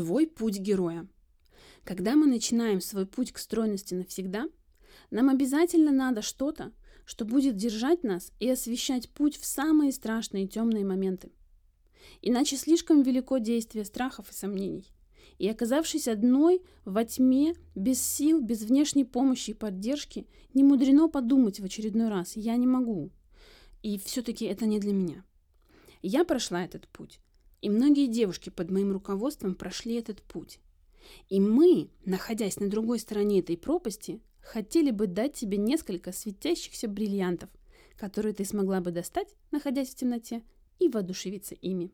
Твой путь героя. Когда мы начинаем свой путь к стройности навсегда, нам обязательно надо что-то, что будет держать нас и освещать путь в самые страшные темные моменты. Иначе слишком велико действие страхов и сомнений. И оказавшись одной, во тьме, без сил, без внешней помощи и поддержки, не мудрено подумать в очередной раз «я не могу». И все-таки это не для меня. Я прошла этот путь, и многие девушки под моим руководством прошли этот путь. И мы, находясь на другой стороне этой пропасти, хотели бы дать тебе несколько светящихся бриллиантов, которые ты смогла бы достать, находясь в темноте, и воодушевиться ими.